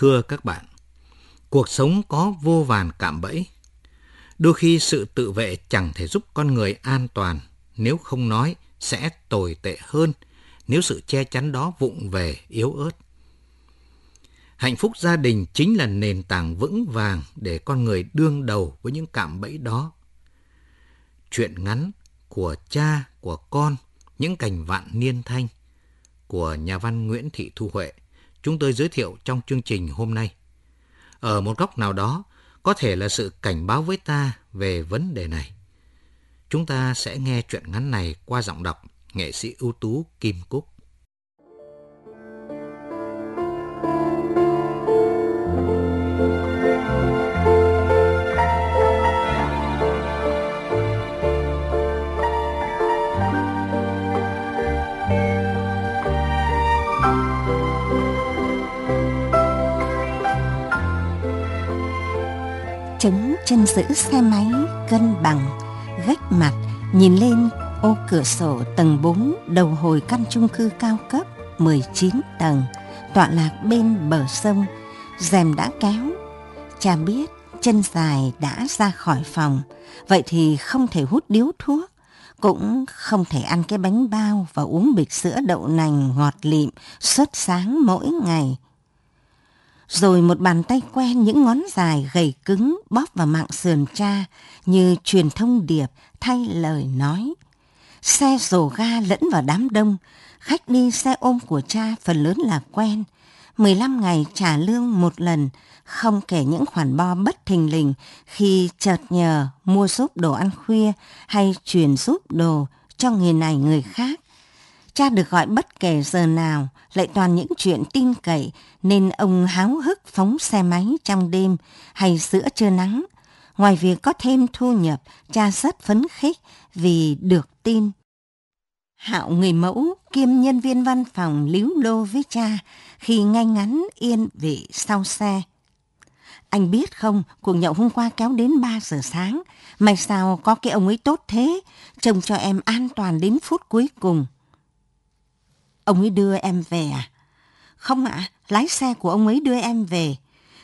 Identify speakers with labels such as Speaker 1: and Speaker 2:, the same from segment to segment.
Speaker 1: Thưa các bạn, cuộc sống có vô vàn cạm bẫy. Đôi khi sự tự vệ chẳng thể giúp con người an toàn, nếu không nói sẽ tồi tệ hơn nếu sự che chắn đó vụng về, yếu ớt. Hạnh phúc gia đình chính là nền tảng vững vàng để con người đương đầu với những cạm bẫy đó. Chuyện ngắn của cha, của con, những cảnh vạn niên thanh của nhà văn Nguyễn Thị Thu Huệ chúng tôi giới thiệu trong chương trình hôm nay. Ở một góc nào đó, có thể là sự cảnh báo với ta về vấn đề này. Chúng ta sẽ nghe chuyện ngắn này qua giọng đọc nghệ sĩ ưu tú Kim Cúc.
Speaker 2: Chân giữ xe máy cân bằng, gách mặt, nhìn lên ô cửa sổ tầng 4 đầu hồi căn chung cư cao cấp 19 tầng, tọa lạc bên bờ sông, rèm đã kéo. Cha biết chân dài đã ra khỏi phòng, vậy thì không thể hút điếu thuốc, cũng không thể ăn cái bánh bao và uống bịch sữa đậu nành ngọt lịm suốt sáng mỗi ngày rồi một bàn tay quen những ngón dài gầy cứng bóp vào mạng sườn cha như truyền thông điệp thay lời nói. Xe rồ ga lẫn vào đám đông, khách đi xe ôm của cha phần lớn là quen. 15 ngày trả lương một lần, không kể những khoản bo bất thình lình khi chợt nhờ mua giúp đồ ăn khuya hay truyền giúp đồ cho người này người khác. Cha được gọi bất kể giờ nào, lại toàn những chuyện tin cậy nên ông háo hức phóng xe máy trong đêm hay giữa trưa nắng. Ngoài việc có thêm thu nhập, cha rất phấn khích vì được tin. Hạo người mẫu kiêm nhân viên văn phòng líu lô với cha khi ngay ngắn yên vị sau xe. Anh biết không, cuộc nhậu hôm qua kéo đến 3 giờ sáng. May sao có cái ông ấy tốt thế, trông cho em an toàn đến phút cuối cùng. Ông ấy đưa em về à? Không ạ, à, lái xe của ông ấy đưa em về.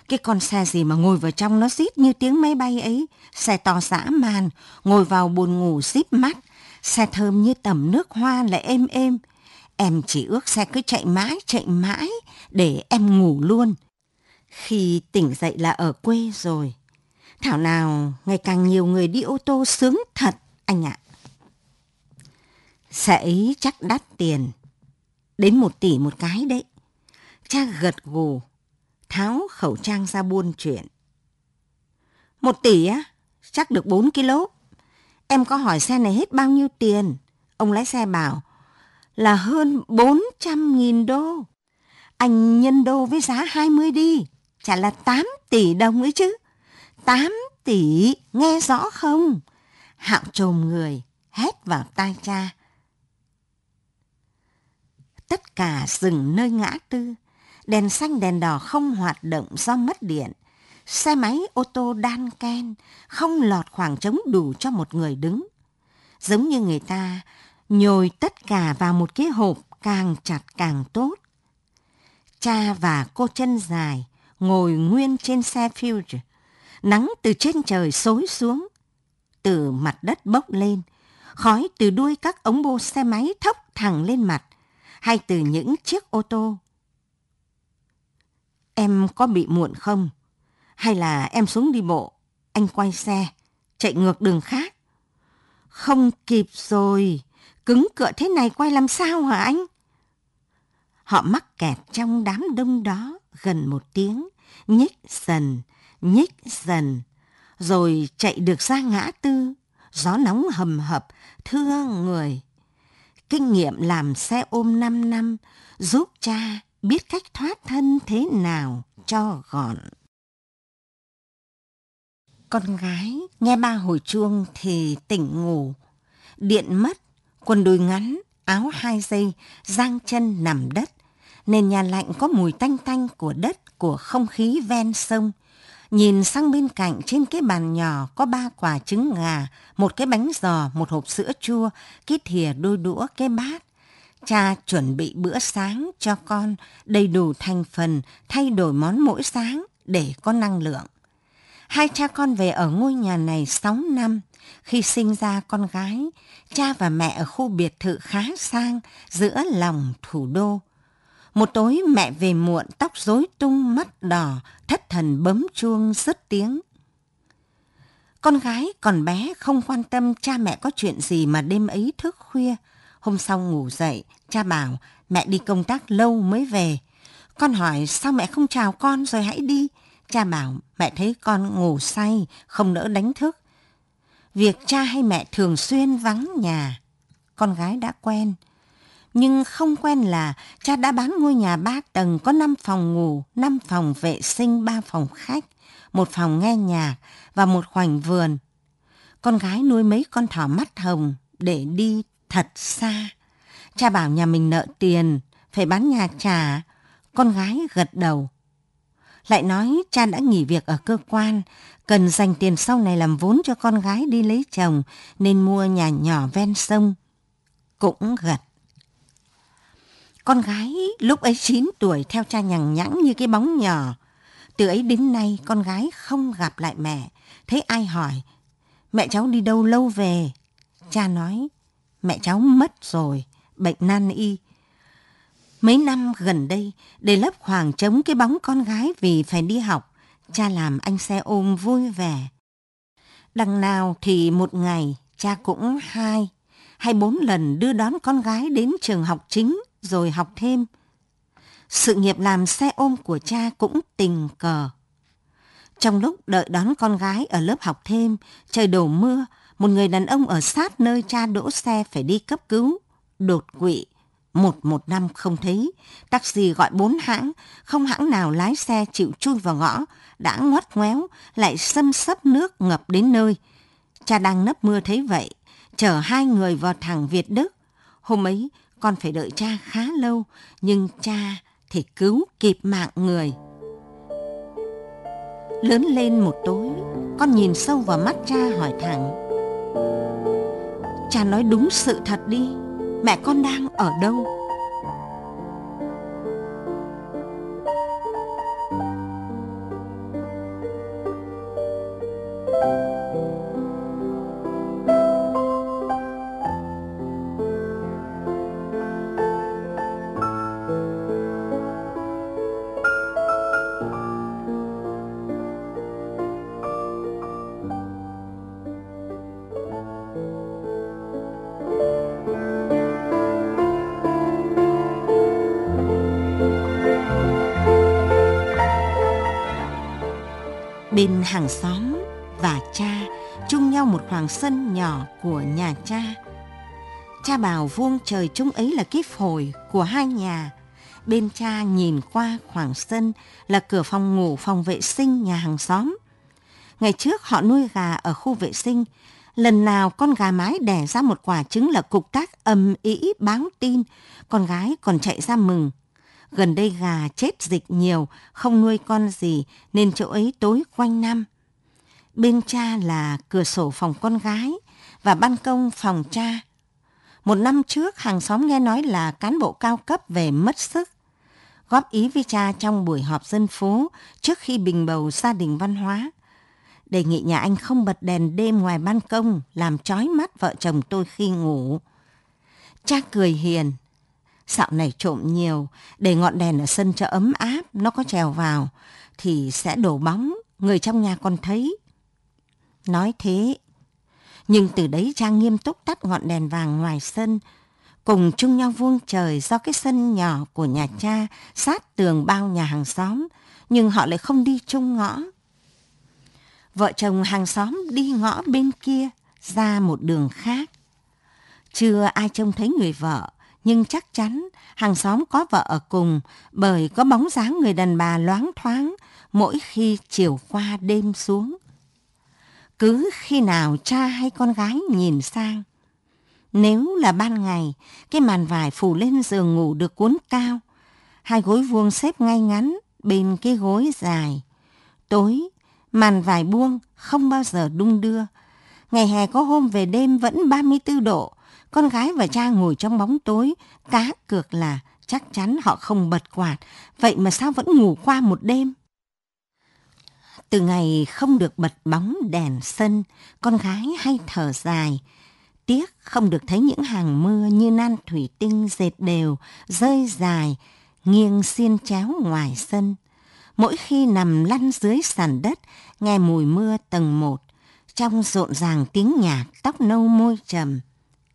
Speaker 2: Cái con xe gì mà ngồi vào trong nó rít như tiếng máy bay ấy. Xe to dã man, ngồi vào buồn ngủ xíp mắt. Xe thơm như tầm nước hoa lại êm êm. Em chỉ ước xe cứ chạy mãi, chạy mãi, để em ngủ luôn. Khi tỉnh dậy là ở quê rồi. Thảo nào ngày càng nhiều người đi ô tô sướng thật, anh ạ. Xe ấy chắc đắt tiền, Đến một tỷ một cái đấy. Cha gật gù, tháo khẩu trang ra buôn chuyện. Một tỷ á, chắc được 4 kg. Em có hỏi xe này hết bao nhiêu tiền? Ông lái xe bảo là hơn 400 nghìn đô. Anh nhân đô với giá 20 đi, chả là 8 tỷ đồng ấy chứ. 8 tỷ, nghe rõ không? Hạo trồm người, hét vào tai cha tất cả dừng nơi ngã tư. Đèn xanh đèn đỏ không hoạt động do mất điện. Xe máy ô tô đan ken, không lọt khoảng trống đủ cho một người đứng. Giống như người ta nhồi tất cả vào một cái hộp càng chặt càng tốt. Cha và cô chân dài ngồi nguyên trên xe Future. Nắng từ trên trời xối xuống, từ mặt đất bốc lên, khói từ đuôi các ống bô xe máy thốc thẳng lên mặt, hay từ những chiếc ô tô. Em có bị muộn không? Hay là em xuống đi bộ, anh quay xe, chạy ngược đường khác? Không kịp rồi, cứng cựa thế này quay làm sao hả anh? Họ mắc kẹt trong đám đông đó gần một tiếng, nhích dần, nhích dần, rồi chạy được ra ngã tư, gió nóng hầm hập, thương người kinh nghiệm làm xe ôm 5 năm giúp cha biết cách thoát thân thế nào cho gọn. Con gái nghe ba hồi chuông thì tỉnh ngủ. Điện mất, quần đùi ngắn, áo hai dây, giang chân nằm đất. Nền nhà lạnh có mùi tanh tanh của đất, của không khí ven sông – Nhìn sang bên cạnh trên cái bàn nhỏ có ba quả trứng gà, một cái bánh giò, một hộp sữa chua, cái thìa đôi đũa, cái bát. cha chuẩn bị bữa sáng cho con đầy đủ thành phần thay đổi món mỗi sáng để có năng lượng. Hai cha con về ở ngôi nhà này 6 năm. Khi sinh ra con gái, cha và mẹ ở khu biệt thự khá sang giữa lòng thủ đô. Một tối mẹ về muộn tóc rối tung mắt đỏ, thất thần bấm chuông rất tiếng. Con gái còn bé không quan tâm cha mẹ có chuyện gì mà đêm ấy thức khuya. Hôm sau ngủ dậy, cha bảo mẹ đi công tác lâu mới về. Con hỏi sao mẹ không chào con rồi hãy đi. Cha bảo mẹ thấy con ngủ say, không nỡ đánh thức. Việc cha hay mẹ thường xuyên vắng nhà. Con gái đã quen. Nhưng không quen là cha đã bán ngôi nhà ba tầng có 5 phòng ngủ, 5 phòng vệ sinh, 3 phòng khách, một phòng nghe nhạc và một khoảnh vườn. Con gái nuôi mấy con thỏ mắt hồng để đi thật xa. Cha bảo nhà mình nợ tiền, phải bán nhà trả. Con gái gật đầu. Lại nói cha đã nghỉ việc ở cơ quan, cần dành tiền sau này làm vốn cho con gái đi lấy chồng nên mua nhà nhỏ ven sông. Cũng gật. Con gái lúc ấy 9 tuổi theo cha nhằng nhãng như cái bóng nhỏ. Từ ấy đến nay con gái không gặp lại mẹ. Thấy ai hỏi, mẹ cháu đi đâu lâu về? Cha nói, mẹ cháu mất rồi, bệnh nan y. Mấy năm gần đây, để lấp khoảng trống cái bóng con gái vì phải đi học, cha làm anh xe ôm vui vẻ. Đằng nào thì một ngày, cha cũng hai, hay bốn lần đưa đón con gái đến trường học chính rồi học thêm. Sự nghiệp làm xe ôm của cha cũng tình cờ. Trong lúc đợi đón con gái ở lớp học thêm, trời đổ mưa, một người đàn ông ở sát nơi cha đỗ xe phải đi cấp cứu, đột quỵ. Một một năm không thấy, taxi gọi bốn hãng, không hãng nào lái xe chịu chui vào ngõ, đã ngoắt ngoéo, lại xâm sấp nước ngập đến nơi. Cha đang nấp mưa thấy vậy, chở hai người vào thẳng Việt Đức. Hôm ấy, con phải đợi cha khá lâu, nhưng cha thì cứu kịp mạng người. Lớn lên một tối, con nhìn sâu vào mắt cha hỏi thẳng. Cha nói đúng sự thật đi, mẹ con đang ở đâu? Bên hàng xóm và cha chung nhau một khoảng sân nhỏ của nhà cha. Cha bảo vuông trời chung ấy là cái phổi của hai nhà. Bên cha nhìn qua khoảng sân là cửa phòng ngủ phòng vệ sinh nhà hàng xóm. Ngày trước họ nuôi gà ở khu vệ sinh. Lần nào con gà mái đẻ ra một quả trứng là cục tác âm ý báo tin. Con gái còn chạy ra mừng Gần đây gà chết dịch nhiều, không nuôi con gì nên chỗ ấy tối quanh năm. Bên cha là cửa sổ phòng con gái và ban công phòng cha. Một năm trước hàng xóm nghe nói là cán bộ cao cấp về mất sức. Góp ý với cha trong buổi họp dân phố trước khi bình bầu gia đình văn hóa. Đề nghị nhà anh không bật đèn đêm ngoài ban công làm chói mắt vợ chồng tôi khi ngủ. Cha cười hiền, Dạo này trộm nhiều, để ngọn đèn ở sân cho ấm áp, nó có trèo vào, thì sẽ đổ bóng, người trong nhà còn thấy. Nói thế, nhưng từ đấy Trang nghiêm túc tắt ngọn đèn vàng ngoài sân, cùng chung nhau vuông trời do cái sân nhỏ của nhà cha sát tường bao nhà hàng xóm, nhưng họ lại không đi chung ngõ. Vợ chồng hàng xóm đi ngõ bên kia ra một đường khác. Chưa ai trông thấy người vợ, nhưng chắc chắn hàng xóm có vợ ở cùng bởi có bóng dáng người đàn bà loáng thoáng mỗi khi chiều qua đêm xuống. Cứ khi nào cha hay con gái nhìn sang, nếu là ban ngày, cái màn vải phủ lên giường ngủ được cuốn cao, hai gối vuông xếp ngay ngắn bên cái gối dài. Tối, màn vải buông không bao giờ đung đưa. Ngày hè có hôm về đêm vẫn 34 độ, con gái và cha ngồi trong bóng tối, cá cược là chắc chắn họ không bật quạt, vậy mà sao vẫn ngủ qua một đêm? Từ ngày không được bật bóng đèn sân, con gái hay thở dài. Tiếc không được thấy những hàng mưa như nan thủy tinh dệt đều, rơi dài, nghiêng xiên chéo ngoài sân. Mỗi khi nằm lăn dưới sàn đất, nghe mùi mưa tầng một, trong rộn ràng tiếng nhạc tóc nâu môi trầm.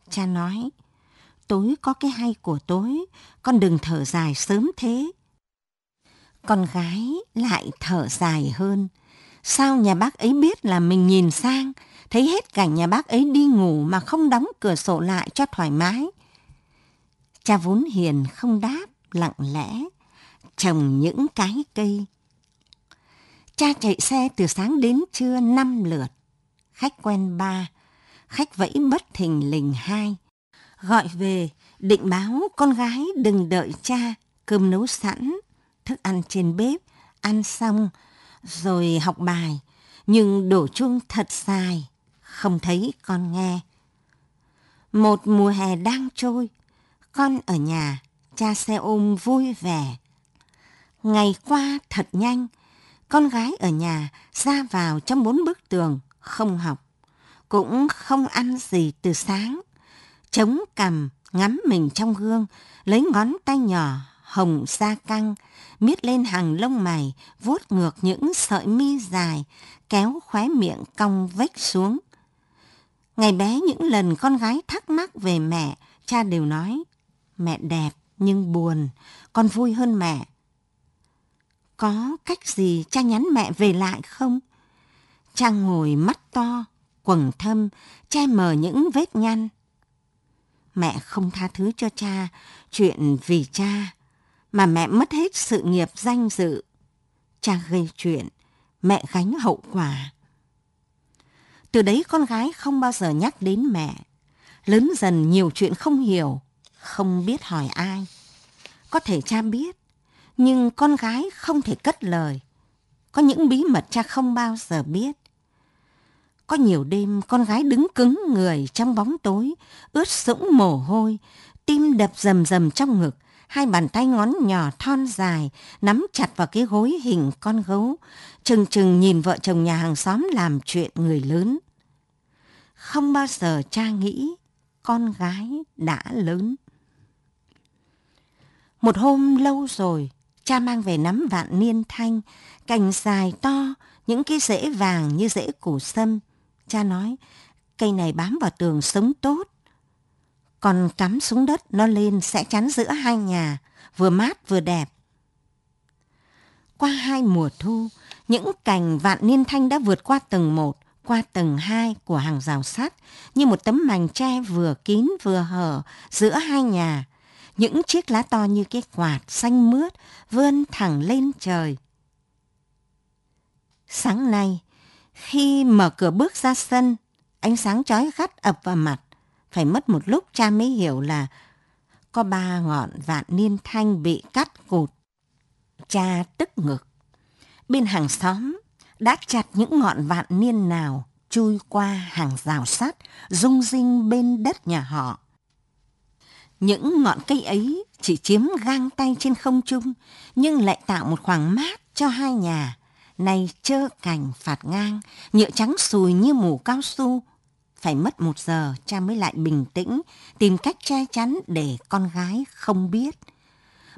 Speaker 2: Cha nói, tối có cái hay của tối, con đừng thở dài sớm thế. Con gái lại thở dài hơn. Sao nhà bác ấy biết là mình nhìn sang, thấy hết cảnh nhà bác ấy đi ngủ mà không đóng cửa sổ lại cho thoải mái. Cha vốn hiền không đáp, lặng lẽ, trồng những cái cây. Cha chạy xe từ sáng đến trưa năm lượt. Khách quen ba, khách vẫy bất thình lình hai. Gọi về, định báo con gái đừng đợi cha, cơm nấu sẵn, thức ăn trên bếp, ăn xong, rồi học bài, nhưng đổ chuông thật dài, không thấy con nghe. Một mùa hè đang trôi, con ở nhà, cha xe ôm vui vẻ. Ngày qua thật nhanh, con gái ở nhà ra vào trong bốn bức tường, không học, cũng không ăn gì từ sáng. Chống cằm, ngắm mình trong gương, lấy ngón tay nhỏ, hồng da căng, miết lên hàng lông mày, vuốt ngược những sợi mi dài, kéo khóe miệng cong vếch xuống. Ngày bé những lần con gái thắc mắc về mẹ, cha đều nói, mẹ đẹp nhưng buồn, con vui hơn mẹ. Có cách gì cha nhắn mẹ về lại không? Trang ngồi mắt to, quầng thâm, che mờ những vết nhăn. Mẹ không tha thứ cho cha, chuyện vì cha, mà mẹ mất hết sự nghiệp danh dự. Cha gây chuyện, mẹ gánh hậu quả. Từ đấy con gái không bao giờ nhắc đến mẹ. Lớn dần nhiều chuyện không hiểu, không biết hỏi ai. Có thể cha biết, nhưng con gái không thể cất lời. Có những bí mật cha không bao giờ biết. Có nhiều đêm con gái đứng cứng người trong bóng tối, ướt sũng mồ hôi, tim đập rầm rầm trong ngực, hai bàn tay ngón nhỏ thon dài nắm chặt vào cái gối hình con gấu, chừng chừng nhìn vợ chồng nhà hàng xóm làm chuyện người lớn. Không bao giờ cha nghĩ con gái đã lớn. Một hôm lâu rồi, cha mang về nắm vạn niên thanh, cành dài to, những cái rễ vàng như rễ củ sâm. Cha nói, cây này bám vào tường sống tốt. Còn cắm xuống đất nó lên sẽ chắn giữa hai nhà, vừa mát vừa đẹp. Qua hai mùa thu, những cành vạn niên thanh đã vượt qua tầng một, qua tầng hai của hàng rào sắt như một tấm màn tre vừa kín vừa hở giữa hai nhà những chiếc lá to như cái quạt xanh mướt vươn thẳng lên trời. Sáng nay, khi mở cửa bước ra sân, ánh sáng chói gắt ập vào mặt. Phải mất một lúc cha mới hiểu là có ba ngọn vạn niên thanh bị cắt cụt. Cha tức ngực. Bên hàng xóm đã chặt những ngọn vạn niên nào chui qua hàng rào sắt, rung rinh bên đất nhà họ. Những ngọn cây ấy chỉ chiếm gang tay trên không trung, nhưng lại tạo một khoảng mát cho hai nhà nay trơ cành phạt ngang, nhựa trắng sùi như mù cao su. Phải mất một giờ cha mới lại bình tĩnh, tìm cách che chắn để con gái không biết.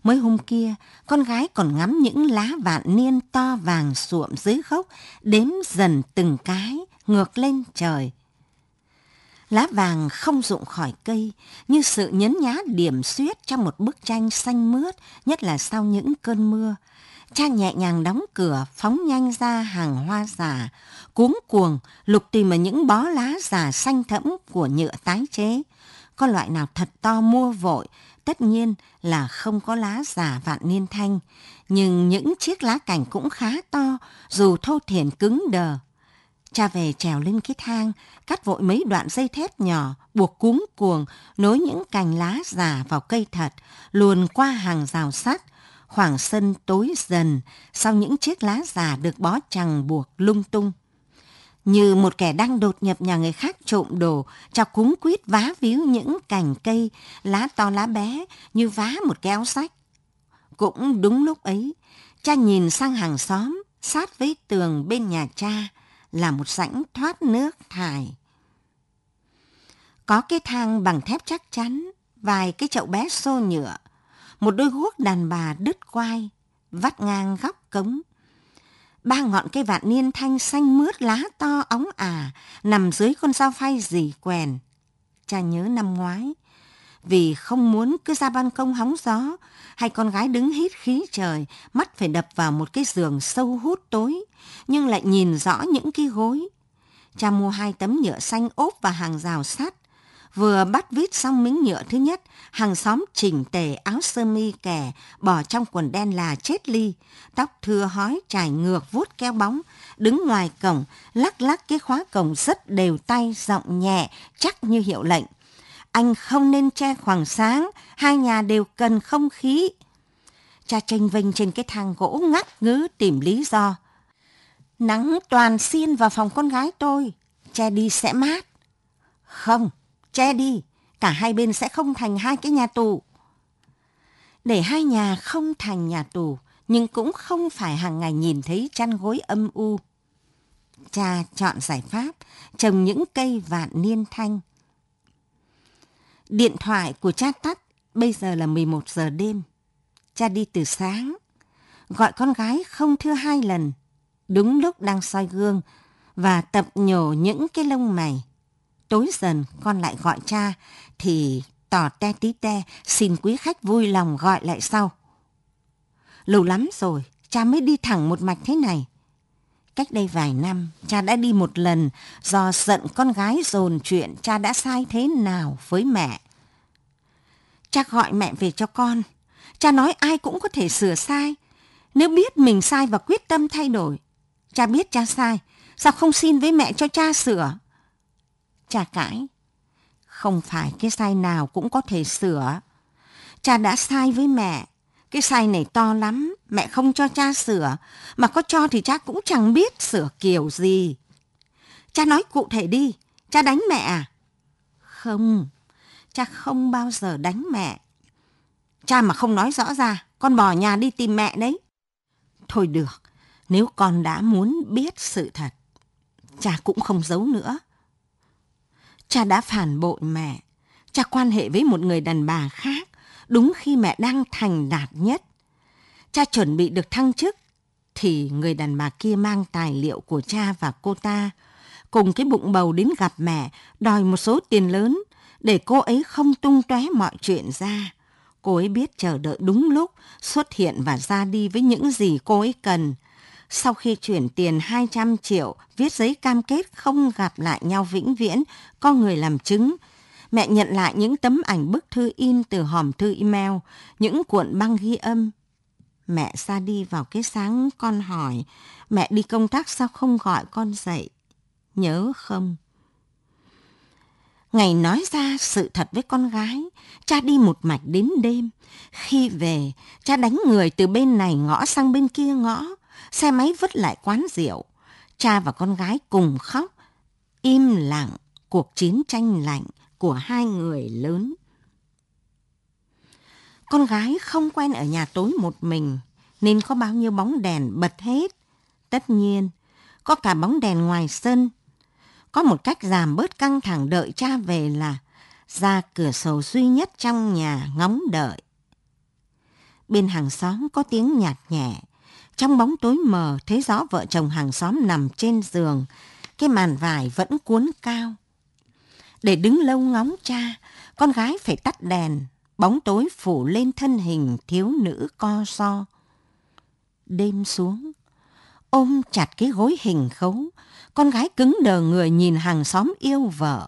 Speaker 2: Mới hôm kia, con gái còn ngắm những lá vạn niên to vàng suộm dưới gốc, đếm dần từng cái, ngược lên trời – Lá vàng không rụng khỏi cây như sự nhấn nhá điểm xuyết trong một bức tranh xanh mướt, nhất là sau những cơn mưa. Cha nhẹ nhàng đóng cửa, phóng nhanh ra hàng hoa giả, cuống cuồng, lục tìm ở những bó lá giả xanh thẫm của nhựa tái chế. Có loại nào thật to mua vội, tất nhiên là không có lá giả vạn niên thanh, nhưng những chiếc lá cảnh cũng khá to, dù thô thiển cứng đờ, Cha về trèo lên cái thang, cắt vội mấy đoạn dây thép nhỏ, buộc cuống cuồng, nối những cành lá già vào cây thật, luồn qua hàng rào sắt. Khoảng sân tối dần, sau những chiếc lá già được bó chằng buộc lung tung. Như một kẻ đang đột nhập nhà người khác trộm đồ, cha cúng quýt vá víu những cành cây, lá to lá bé như vá một cái áo sách. Cũng đúng lúc ấy, cha nhìn sang hàng xóm, sát với tường bên nhà cha là một rãnh thoát nước thải. Có cái thang bằng thép chắc chắn, vài cái chậu bé xô nhựa, một đôi guốc đàn bà đứt quai, vắt ngang góc cống. Ba ngọn cây vạn niên thanh xanh mướt lá to óng ả, nằm dưới con dao phay dì quèn. Cha nhớ năm ngoái, vì không muốn cứ ra ban công hóng gió, hay con gái đứng hít khí trời, mắt phải đập vào một cái giường sâu hút tối, nhưng lại nhìn rõ những cái gối. Cha mua hai tấm nhựa xanh ốp và hàng rào sắt, Vừa bắt vít xong miếng nhựa thứ nhất, hàng xóm chỉnh tề áo sơ mi kẻ, bỏ trong quần đen là chết ly, tóc thưa hói trải ngược vuốt keo bóng, đứng ngoài cổng, lắc lắc cái khóa cổng rất đều tay, giọng nhẹ, chắc như hiệu lệnh. Anh không nên che khoảng sáng, hai nhà đều cần không khí. Cha tranh vinh trên cái thang gỗ ngắt ngứ tìm lý do. Nắng toàn xiên vào phòng con gái tôi, che đi sẽ mát. Không, che đi, cả hai bên sẽ không thành hai cái nhà tù. Để hai nhà không thành nhà tù, nhưng cũng không phải hàng ngày nhìn thấy chăn gối âm u. Cha chọn giải pháp, trồng những cây vạn niên thanh. Điện thoại của cha tắt, bây giờ là 11 giờ đêm. Cha đi từ sáng, gọi con gái không thưa hai lần, đúng lúc đang soi gương và tập nhổ những cái lông mày. Tối dần con lại gọi cha thì tỏ te tí te xin quý khách vui lòng gọi lại sau. Lâu lắm rồi cha mới đi thẳng một mạch thế này. Cách đây vài năm, cha đã đi một lần do giận con gái dồn chuyện cha đã sai thế nào với mẹ. Cha gọi mẹ về cho con. Cha nói ai cũng có thể sửa sai. Nếu biết mình sai và quyết tâm thay đổi. Cha biết cha sai, sao không xin với mẹ cho cha sửa? Cha cãi. Không phải cái sai nào cũng có thể sửa. Cha đã sai với mẹ. Cái sai này to lắm, mẹ không cho cha sửa. Mà có cho thì cha cũng chẳng biết sửa kiểu gì. Cha nói cụ thể đi, cha đánh mẹ à? Không, cha không bao giờ đánh mẹ. Cha mà không nói rõ ra, con bỏ nhà đi tìm mẹ đấy. Thôi được, nếu con đã muốn biết sự thật, cha cũng không giấu nữa. Cha đã phản bội mẹ. Cha quan hệ với một người đàn bà khác, đúng khi mẹ đang thành đạt nhất. Cha chuẩn bị được thăng chức, thì người đàn bà kia mang tài liệu của cha và cô ta, cùng cái bụng bầu đến gặp mẹ, đòi một số tiền lớn, để cô ấy không tung tóe mọi chuyện ra. Cô ấy biết chờ đợi đúng lúc, xuất hiện và ra đi với những gì cô ấy cần. Sau khi chuyển tiền 200 triệu, viết giấy cam kết không gặp lại nhau vĩnh viễn, có người làm chứng. Mẹ nhận lại những tấm ảnh bức thư in từ hòm thư email, những cuộn băng ghi âm. Mẹ ra đi vào cái sáng con hỏi, mẹ đi công tác sao không gọi con dậy? Nhớ không? Ngày nói ra sự thật với con gái, cha đi một mạch đến đêm. Khi về, cha đánh người từ bên này ngõ sang bên kia ngõ, xe máy vứt lại quán rượu. Cha và con gái cùng khóc, im lặng cuộc chiến tranh lạnh của hai người lớn. Con gái không quen ở nhà tối một mình, nên có bao nhiêu bóng đèn bật hết. Tất nhiên, có cả bóng đèn ngoài sân. Có một cách giảm bớt căng thẳng đợi cha về là ra cửa sổ duy nhất trong nhà ngóng đợi. Bên hàng xóm có tiếng nhạt nhẹ, trong bóng tối mờ thấy rõ vợ chồng hàng xóm nằm trên giường, cái màn vải vẫn cuốn cao. Để đứng lâu ngóng cha, con gái phải tắt đèn, bóng tối phủ lên thân hình thiếu nữ co so. Đêm xuống, ôm chặt cái gối hình khấu, con gái cứng đờ người nhìn hàng xóm yêu vợ.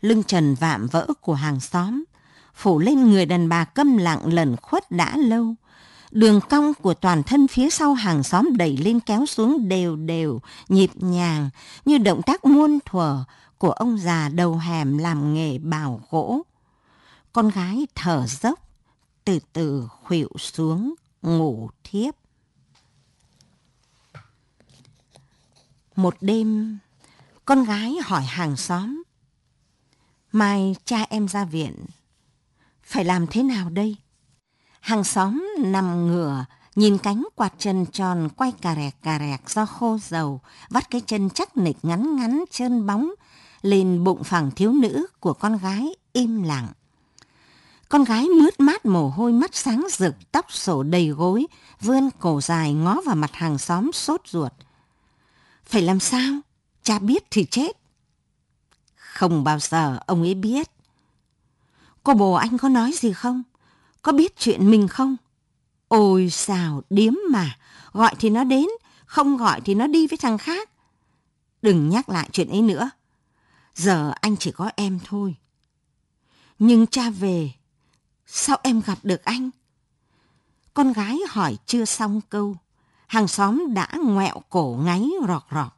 Speaker 2: Lưng trần vạm vỡ của hàng xóm, phủ lên người đàn bà câm lặng lần khuất đã lâu, Đường cong của toàn thân phía sau hàng xóm đẩy lên kéo xuống đều đều, nhịp nhàng, như động tác muôn thuở của ông già đầu hẻm làm nghề bào gỗ. Con gái thở dốc, từ từ khuỵu xuống, ngủ thiếp. Một đêm, Con gái hỏi hàng xóm. Mai cha em ra viện. Phải làm thế nào đây? Hàng xóm nằm ngửa, nhìn cánh quạt chân tròn quay cà rẹc cà rẹc do khô dầu, vắt cái chân chắc nịch ngắn ngắn trơn bóng lên bụng phẳng thiếu nữ của con gái im lặng. Con gái mướt mát mồ hôi mắt sáng rực, tóc sổ đầy gối, vươn cổ dài ngó vào mặt hàng xóm sốt ruột. Phải làm sao? Cha biết thì chết. Không bao giờ ông ấy biết. Cô bồ anh có nói gì không? Có biết chuyện mình không? Ôi sao điếm mà, gọi thì nó đến, không gọi thì nó đi với thằng khác. Đừng nhắc lại chuyện ấy nữa. Giờ anh chỉ có em thôi. Nhưng cha về, sao em gặp được anh? Con gái hỏi chưa xong câu, hàng xóm đã ngoẹo cổ ngáy rọt rọt.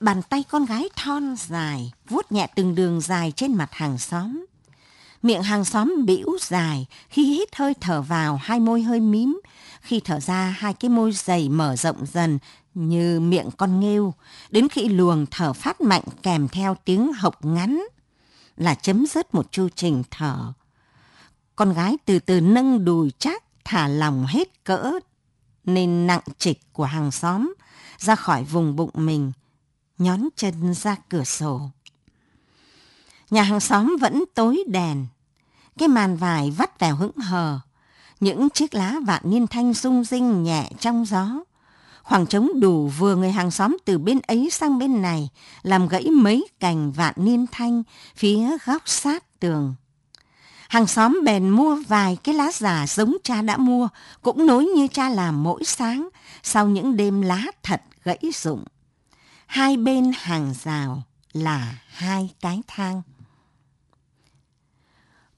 Speaker 2: Bàn tay con gái thon dài, vuốt nhẹ từng đường dài trên mặt hàng xóm. Miệng hàng xóm bĩu dài, khi hít hơi thở vào hai môi hơi mím, khi thở ra hai cái môi dày mở rộng dần như miệng con nghêu, đến khi luồng thở phát mạnh kèm theo tiếng hộc ngắn là chấm dứt một chu trình thở. Con gái từ từ nâng đùi chắc, thả lòng hết cỡ, nên nặng trịch của hàng xóm ra khỏi vùng bụng mình, nhón chân ra cửa sổ. Nhà hàng xóm vẫn tối đèn, cái màn vải vắt vào hững hờ, những chiếc lá vạn niên thanh rung rinh nhẹ trong gió. Khoảng trống đủ vừa người hàng xóm từ bên ấy sang bên này, làm gãy mấy cành vạn niên thanh phía góc sát tường. Hàng xóm bèn mua vài cái lá giả giống cha đã mua, cũng nối như cha làm mỗi sáng, sau những đêm lá thật gãy rụng. Hai bên hàng rào là hai cái thang.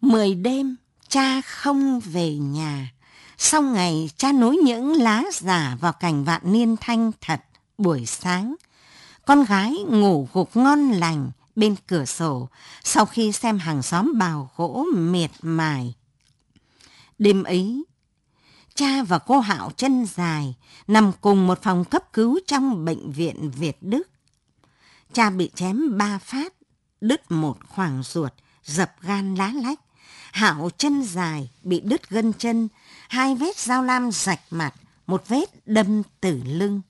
Speaker 2: Mười đêm, cha không về nhà. Sau ngày, cha nối những lá giả vào cành vạn niên thanh thật buổi sáng. Con gái ngủ gục ngon lành bên cửa sổ sau khi xem hàng xóm bào gỗ miệt mài. Đêm ấy, cha và cô Hạo chân dài nằm cùng một phòng cấp cứu trong bệnh viện Việt Đức. Cha bị chém ba phát, đứt một khoảng ruột, dập gan lá lách. Hảo chân dài bị đứt gân chân, hai vết dao lam rạch mặt, một vết đâm tử lưng.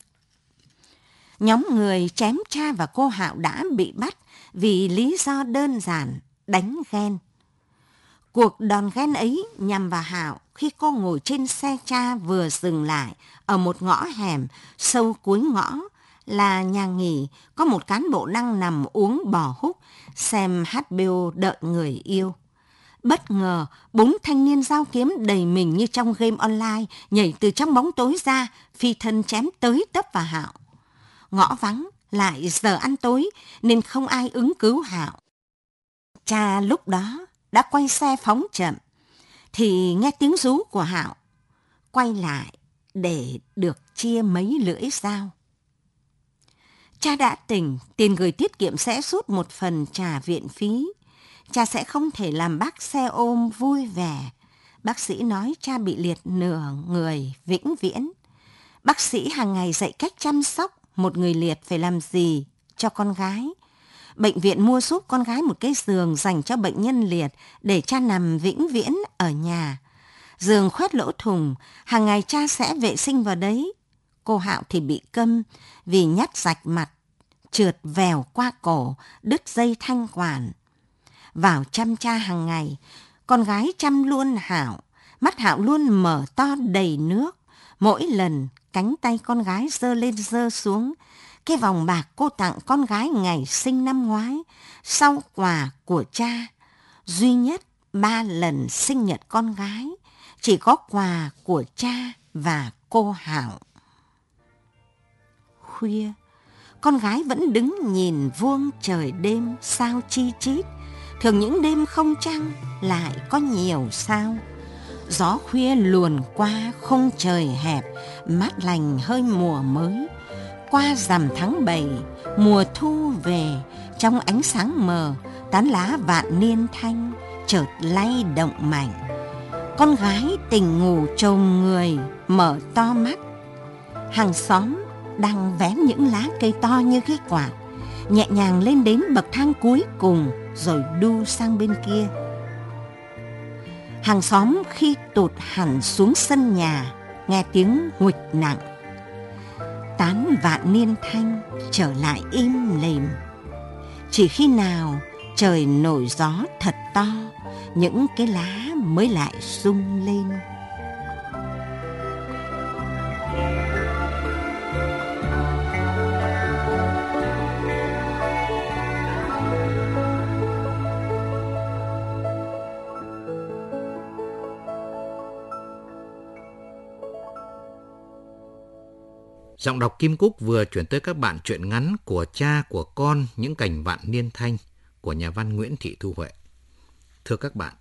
Speaker 2: Nhóm người chém cha và cô Hạo đã bị bắt vì lý do đơn giản, đánh ghen. Cuộc đòn ghen ấy nhằm vào Hạo khi cô ngồi trên xe cha vừa dừng lại ở một ngõ hẻm sâu cuối ngõ là nhà nghỉ có một cán bộ đang nằm uống bò húc xem HBO đợi người yêu. Bất ngờ, bốn thanh niên giao kiếm đầy mình như trong game online, nhảy từ trong bóng tối ra, phi thân chém tới tấp vào Hạo. Ngõ vắng, lại giờ ăn tối, nên không ai ứng cứu Hạo. Cha lúc đó đã quay xe phóng chậm, thì nghe tiếng rú của Hạo. Quay lại để được chia mấy lưỡi dao. Cha đã tỉnh, tiền gửi tiết kiệm sẽ rút một phần trả viện phí cha sẽ không thể làm bác xe ôm vui vẻ. Bác sĩ nói cha bị liệt nửa người vĩnh viễn. Bác sĩ hàng ngày dạy cách chăm sóc một người liệt phải làm gì cho con gái. Bệnh viện mua giúp con gái một cái giường dành cho bệnh nhân liệt để cha nằm vĩnh viễn ở nhà. Giường khoét lỗ thùng, hàng ngày cha sẽ vệ sinh vào đấy. Cô Hạo thì bị câm vì nhát rạch mặt, trượt vèo qua cổ, đứt dây thanh quản vào chăm cha hàng ngày. Con gái chăm luôn Hảo, mắt Hảo luôn mở to đầy nước. Mỗi lần cánh tay con gái dơ lên dơ xuống, cái vòng bạc cô tặng con gái ngày sinh năm ngoái, sau quà của cha, duy nhất ba lần sinh nhật con gái, chỉ có quà của cha và cô Hảo. Khuya, con gái vẫn đứng nhìn vuông trời đêm sao chi chít, thường những đêm không trăng lại có nhiều sao. Gió khuya luồn qua không trời hẹp mát lành hơi mùa mới. Qua rằm tháng bảy mùa thu về trong ánh sáng mờ tán lá vạn niên thanh chợt lay động mạnh. Con gái tình ngủ trồm người mở to mắt. Hàng xóm đang vén những lá cây to như cái quạt, nhẹ nhàng lên đến bậc thang cuối cùng rồi đu sang bên kia. Hàng xóm khi tụt hẳn xuống sân nhà, nghe tiếng nguịch nặng. Tán vạn niên thanh trở lại im lìm. Chỉ khi nào trời nổi gió thật to, những cái lá mới lại rung lên.
Speaker 1: Giọng đọc Kim Cúc vừa chuyển tới các bạn truyện ngắn của cha của con những cảnh vạn niên thanh của nhà văn Nguyễn Thị Thu Huệ. Thưa các bạn,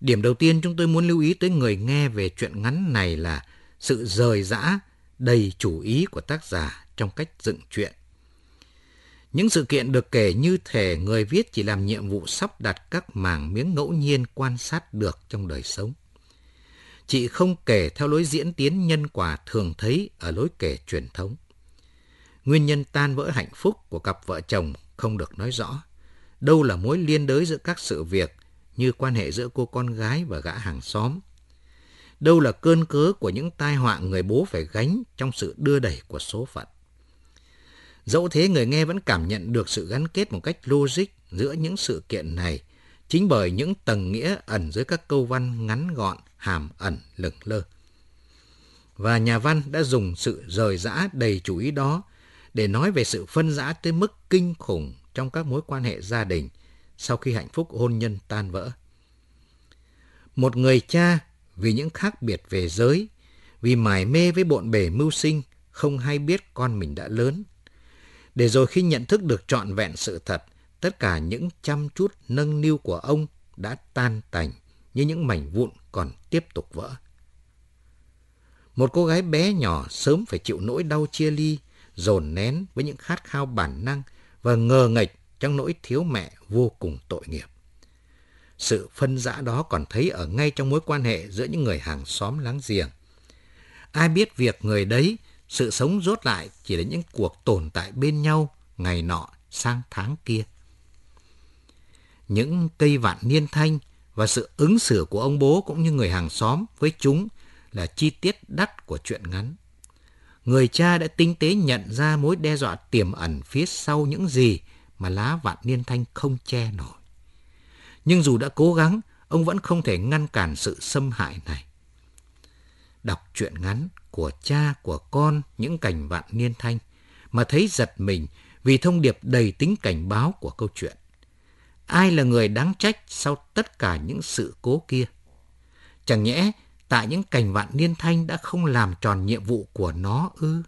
Speaker 1: điểm đầu tiên chúng tôi muốn lưu ý tới người nghe về truyện ngắn này là sự rời rã, đầy chủ ý của tác giả trong cách dựng truyện. Những sự kiện được kể như thể người viết chỉ làm nhiệm vụ sắp đặt các mảng miếng ngẫu nhiên quan sát được trong đời sống. Chị không kể theo lối diễn tiến nhân quả thường thấy ở lối kể truyền thống. Nguyên nhân tan vỡ hạnh phúc của cặp vợ chồng không được nói rõ. Đâu là mối liên đới giữa các sự việc như quan hệ giữa cô con gái và gã hàng xóm. Đâu là cơn cớ của những tai họa người bố phải gánh trong sự đưa đẩy của số phận. Dẫu thế người nghe vẫn cảm nhận được sự gắn kết một cách logic giữa những sự kiện này chính bởi những tầng nghĩa ẩn dưới các câu văn ngắn gọn, hàm ẩn lửng lơ. Và nhà văn đã dùng sự rời rã đầy chủ ý đó để nói về sự phân rã tới mức kinh khủng trong các mối quan hệ gia đình sau khi hạnh phúc hôn nhân tan vỡ. Một người cha vì những khác biệt về giới, vì mải mê với bộn bề mưu sinh, không hay biết con mình đã lớn. Để rồi khi nhận thức được trọn vẹn sự thật, tất cả những chăm chút nâng niu của ông đã tan tành như những mảnh vụn còn tiếp tục vỡ. Một cô gái bé nhỏ sớm phải chịu nỗi đau chia ly, dồn nén với những khát khao bản năng và ngờ nghịch trong nỗi thiếu mẹ vô cùng tội nghiệp. Sự phân rã đó còn thấy ở ngay trong mối quan hệ giữa những người hàng xóm láng giềng. Ai biết việc người đấy, sự sống rốt lại chỉ là những cuộc tồn tại bên nhau ngày nọ sang tháng kia. Những cây vạn niên thanh và sự ứng xử của ông bố cũng như người hàng xóm với chúng là chi tiết đắt của chuyện ngắn. Người cha đã tinh tế nhận ra mối đe dọa tiềm ẩn phía sau những gì mà lá vạn niên thanh không che nổi. Nhưng dù đã cố gắng, ông vẫn không thể ngăn cản sự xâm hại này. Đọc truyện ngắn của cha của con những cảnh vạn niên thanh mà thấy giật mình vì thông điệp đầy tính cảnh báo của câu chuyện. Ai là người đáng trách sau tất cả những sự cố kia? Chẳng nhẽ tại những cảnh vạn niên thanh đã không làm tròn nhiệm vụ của nó ư?